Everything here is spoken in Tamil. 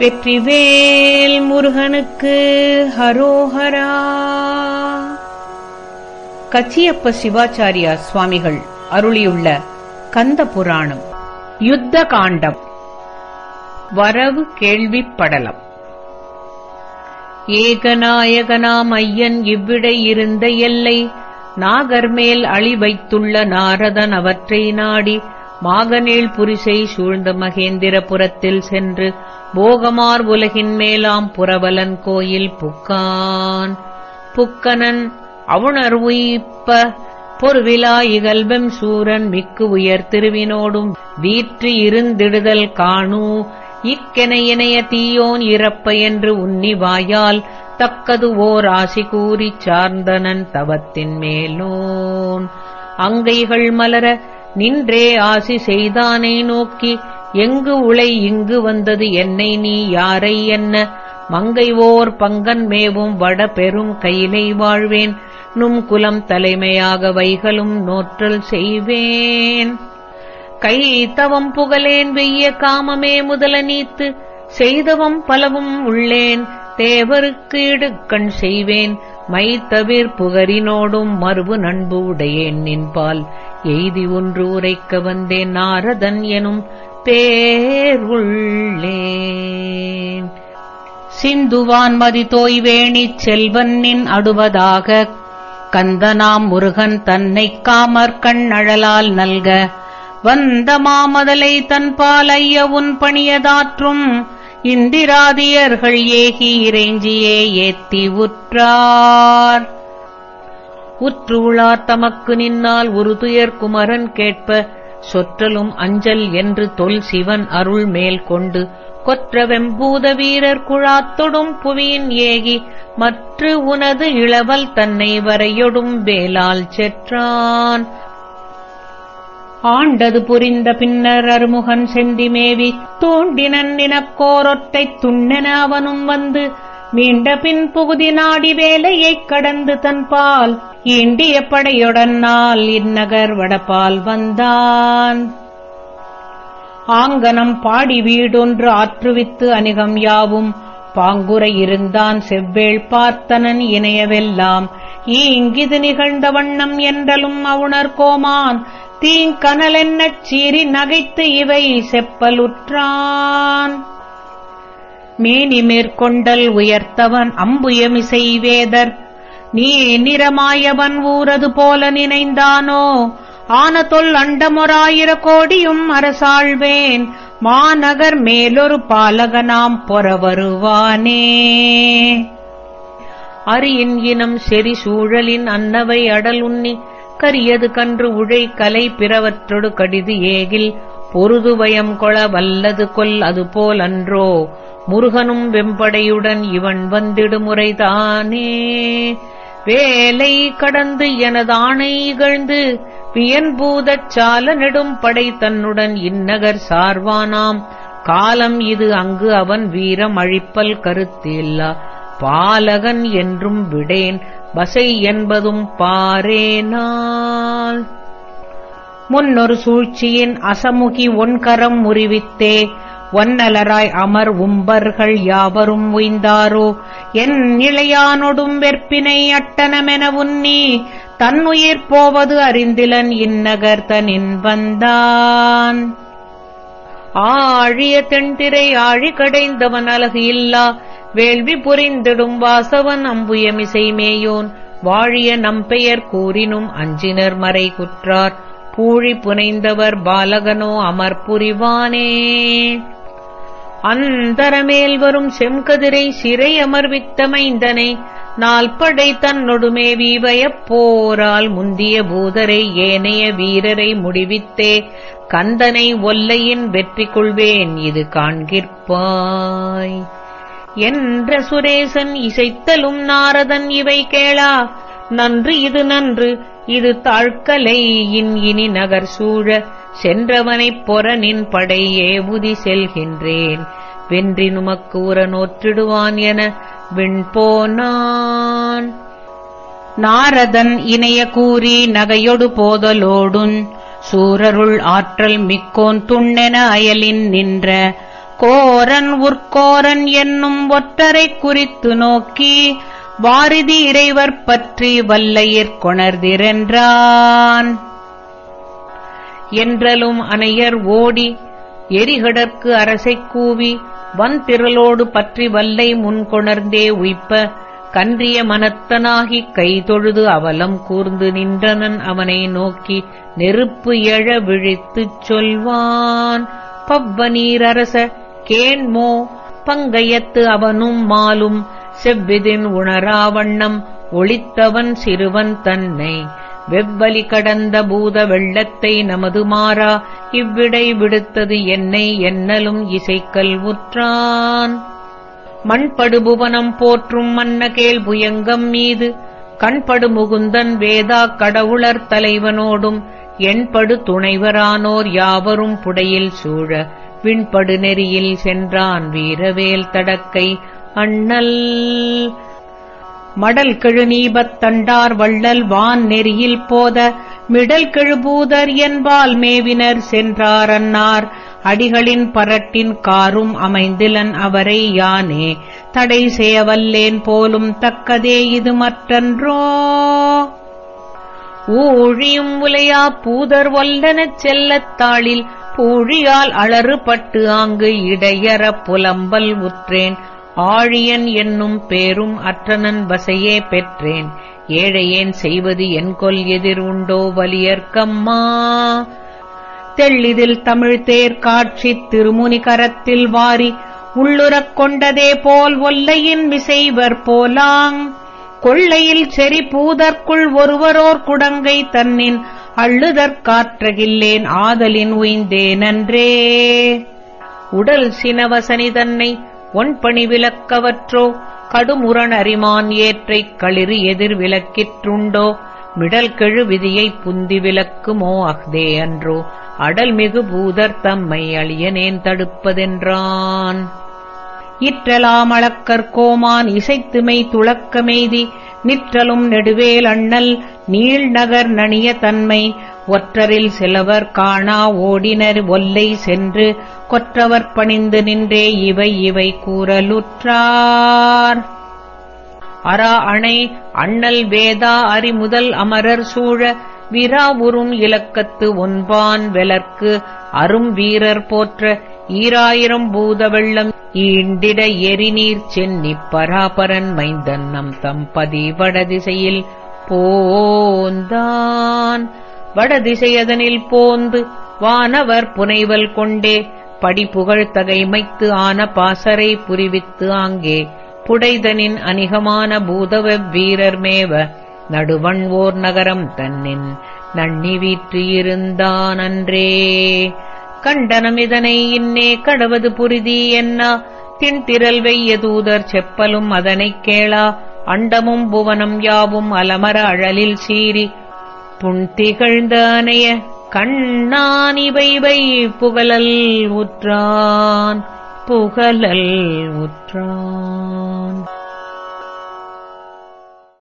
வெற்றிவேல் முருகனுக்கு ஹரோஹரா. கச்சியப்ப சிவாச்சாரியா சுவாமிகள் அருளியுள்ள கந்த புராணம் யுத்த காண்டம் வரவு கேள்விப்படலம் ஏகநாயகனாம் ஐயன் இவ்விடை இருந்த எல்லை நாகர்மேல் அழி வைத்துள்ள நாரதன் அவற்றை நாடி மாகநீள் புரிசை சூழ்ந்த மகேந்திரபுரத்தில் சென்று போகமார் உலகின் மேலாம் புறவலன் கோயில் புக்கான். புக்கனன் அவுணர் உயிப்ப பொருவிலா இகல்வெம் சூரன் மிக்கு உயர் திருவினோடும் வீற்று இருந்திடுதல் காணூ. இக்கென இணைய தீயோன் இறப்ப என்று உன்னி வாயால் தக்கது ஓர் ஆசி கூறிச் சார்ந்தனன் தவத்தின் மேலோன். அங்கைகள் மலர நின்றே ஆசி செய்தானை நோக்கி எங்கு உளை இங்கு வந்தது? என்னை நீ யாரை என்ன? மங்கை ஓர் பங்கன் மேவும் வட பெரும் கையிலை வாழ்வேன். நும் குலம் தலைமையாக வைகளும் நோற்றல் செய்வேன். கை தவம் புகழேன் வெய்ய காமமே முதல நீத்து. செய்தவம் பலவும் உள்ளேன். தேவருக்கு இடுக்கண் செய்வேன். மைத்தவிர் புகரினோடும் மறுபு நண்பு உடையேன் நின்பால். எய்தி ஒன்று உரைக்க வந்தேன் நாரதன் எனும் பேர் உள்ளேன். சிந்துவான் மதி தோய்வேணிச் செல்வன்னின் அடுவதாக. கந்தனாம் முருகன் தன்னை காமற்கண் கண்ணழலால் நல்க. வந்த மாமதலை தன்பால் ஐய உன் பணியதாற்றும். இந்திராதியர்கள் ஏகி இறைஞ்சியே ஏத்தி உற்றார். உற்றுளார் தமக்கு நின்னால் ஒரு துயர் குமரன் கேட்ப சொற்றலும் அஞ்சல் என்று தொல் சிவன் அருள் மேல் கொண்டு கொற்ற வெம்பூத வீரர் குழாத்தொடும் புவியின் ஏகி மற்று உனது இளவல் தன்னை வரையொடும் வேலால் செற்றான். ஆண்டது புரிந்த பின்னர் அருமுகன் செந்திமேவி தூண்டினன் நினக்கோரொற்றைத் துண்ணென அவனும் வந்து மீண்ட பின் புகுதி நாடி வேலையைக் கடந்து தன்பால் ஈண்டிய படையொடன்னால் இந்நகர் வடபால் வந்தான். ஆங்கனம் பாடி வீடொன்று ஆற்றுவித்து அணிகம் யாவும் பாங்குரை இருந்தான் செவ்வேள் பார்த்தனன் இணையவெல்லாம். ஈங்கிது நிகழ்ந்த வண்ணம் என்றலும் அவுணர் கோமான் தீங்கனலென்னச் சீறி நகைத்து இவை செப்பலுற்றான். மேனி மேற்கொண்டல் உயர்த்தவன் அம்புயமிசை வேதர். நீ நிறமாயவன் ஊரது போல நினைந்தானோ? ஆன தொல் அண்டமொராயிர கோடியும் அரசாழ்வேன். மாநகர் மேலொரு பாலகனாம் பொற வருவானே. அரியின் இனம் செறி சூழலின் அன்னவை அடல் உண்ணி கரியது கன்று உழை கலை பிறவற்றொடு கடிது ஏகில் பொருதுவயம் கொள வல்லது கொல் அதுபோல் அன்றோ முருகனும் வெம்படையுடன் இவன் வந்திடுமுறைதானே வேலை கடந்து எனதானை இகழ்ந்து வியன்பூதச் சால நெடும் படை தன்னுடன் இந்நகர் சார்வானாம். காலம் இது அங்கு அவன் வீரம் அழிப்பல் கருத்தில்லா பாலகன் என்றும் விடேன். வசை என்பதும் பாரேனால் முன்னொரு சூழ்ச்சியின் அசமுகி ஒன்கரம் முறிவித்தே ஒன்னலராய் அமர் உம்பர்கள் யாவரும் உய்ந்தாரோ? என் இளையானொடும் வெற்பினை அட்டனமென உன்னி தன்னுயிர் போவது அறிந்திலன் இந்நகர் தனின் வந்தான். ஆழிய தென்திரை ஆழி கடைந்தவன் அழகு இல்லா வேள்வி புரிந்திடும் வாசவன் அம்புயமிசை மேயோன் வாழிய நம்பெயர் கூறினும் அஞ்சினர் மறை குற்றார். பூழி புனைந்தவர் பாலகனோ அமர் புரிவானே அந்தரமேல் வரும் செம்கதிரை சிறை அமர்வித்தமைந்தனை. நால்படை தன்னொடுமே வீவயப் போரால் முந்திய பூதரை ஏனைய வீரரை முடிவித்தே. கந்தனை ஒல்லையின் வெற்றி கொள்வேன் இது காண்கிற்பாய். என்ற சுரேசன் இசைத்தலும் நாரதன் இவை கேளா. நன்று இது நன்று இது தாழ்க்கலை இன் இனி நகர் சூழ. சென்றவனைப் பொறனின் படை ஏவுதி செல்கின்றேன். வென்றி நுமக்கு உரநோற்றிடுவான் என விண்போனான். நாரதன் இணைய கூறி நகையொடு போதலோடுன் சூரருள் ஆற்றல் மிக்கோன் துண்ணென அயலின் நின்ற. கோரன் உற்கோரன் என்னும் ஒற்றரை குறித்து நோக்கி வாரிதி இறைவர் பற்றி வல்லையிற் கொணர்திரென்றான் என்றலும் அனையர் ஓடி எரிகடற்கு அரசைக் கூவி வந்திரளோடு பற்றி வல்லை முன்கொணர்ந்தே உய்ப்ப கன்றிய மனத்தனாகிக் கைதொழுது அவலம் கூர்ந்து நின்றனன் அவனை நோக்கி நெருப்பு எழ விழித்துச் சொல்வான். பவ்வநீரரச கேண்மோ பங்கயத்து அவனும் மாலும் செவ்விதின் உணராவண்ணம் ஒளித்தவன் சிறுவன் தன்னை. வெவ்வலி கடந்த பூத வெள்ளத்தை நமது மாறா இவ்விடை விடுத்தது என்னை என்னலும் இசைக்கல் உற்றான். மண்படு புவனம் போற்றும் மன்னகேல் புயங்கம் மீது கண்படு முகுந்தன் வேதா கடவுளர் தலைவனோடும் எண்படு துணைவரானோர் யாவரும் புடையில் சூழ விண்படு நெறியில் சென்றான் வீரவேல் தடக்கை அண்ணல். மடல் கெழுநீபத் தண்டார் வள்ளல் வான் நெறியில் போத மிடல் கெழுபூதர் என்பால் மேவினர் சென்றார் அன்னார். அடிகளின் பரட்டின் காரும் அமைந்திலன் அவரை யானே. தடை செய்யவல்லேன் போலும் தக்கதே இது மற்றன்றோ. ஊழியும் உலையா பூதர் வல்லனச் செல்லத் தாளில் பூழியால் அலறுபட்டு ஆங்கு இடையற புலம்பல் உற்றேன். ஆழியன் என்னும் பேரும் அற்றனன் வசையே பெற்றேன். ஏழையேன் செய்வது என் கொல் எதிர் உண்டோ வலியற்கம்மா தெள்ளிதில் தமிழ் தேர் காட்சி திருமுனி கரத்தில் வாரி. உள்ளுறக் கொண்டதே போல் ஒல்லையின் விசைவர் போலாங். கொள்ளையில் செறி பூதற்குள் ஒருவரோர் குடங்கை தன்னின் அள்ளுதற்காற்றகில்லேன் ஆதலின் உய்ந்தேனன்றே உடல் சினவசனி தன்னை ஒன்பணி விலக்கவற்றோ கடுமுரண் அரிமான் ஏற்றைக் களிறு எதிர் விலக்கிற்றுண்டோ மிடல் கெழு விதியைப் புந்தி விலக்குமோ அஃதே அன்றோ. அடல்மிகு பூதர் தம்மை அழியனேன் தடுப்பதென்றான். இற்றலாமளக்கற்கோமான் இசைத்துமை துளக்கமெய்தி நிற்றலும் நெடுவேல் அண்ணல் நீள்நகர் நணிய தன்மை ஒற்றரில் சிலவர் காணா ஓடினர் ஒல்லை சென்று கொற்றவர் பணிந்து நின்றே இவை இவை கூறலுற்றார். அரா அணை அண்ணல் வேதா அறிமுதல் அமரர் சூழ விராவுறும் இலக்கத்து ஒன்பான் வெலர்க்கு அரும் வீரர் போற்ற ஈராயிரம் பூத வெள்ளம் ஈண்டிட எரிநீர் சென்னி பராபரன் மைந்தன் நம் தம்பதி வடதிசையில் போந்தான். வடதிசையதனில் போந்து வானவர் புனைவல் கொண்டே படிப்புகழ் தகைமைத்து ஆன பாசறை புரிவித்து ஆங்கே புடைதனின் அணிகமான பூதவ வீரர் மேவ நடுவண் ஓர் நகரம் தன்னின் நன்னி வீற்றிருந்தான் அன்றே. கண்டனமிதனை இன்னே கடவது புரிதி என்ன? திண்திரல் வெய்ய தூதர் செப்பலும் அதனைக் கேளா? அண்டமும் புவனம் யாவும் அலமர அழலில் சீறி. புண்திகழ்ந்த அணைய கண்ணான் இவைவை புகழல் உற்றான். புகழல் உற்றான்.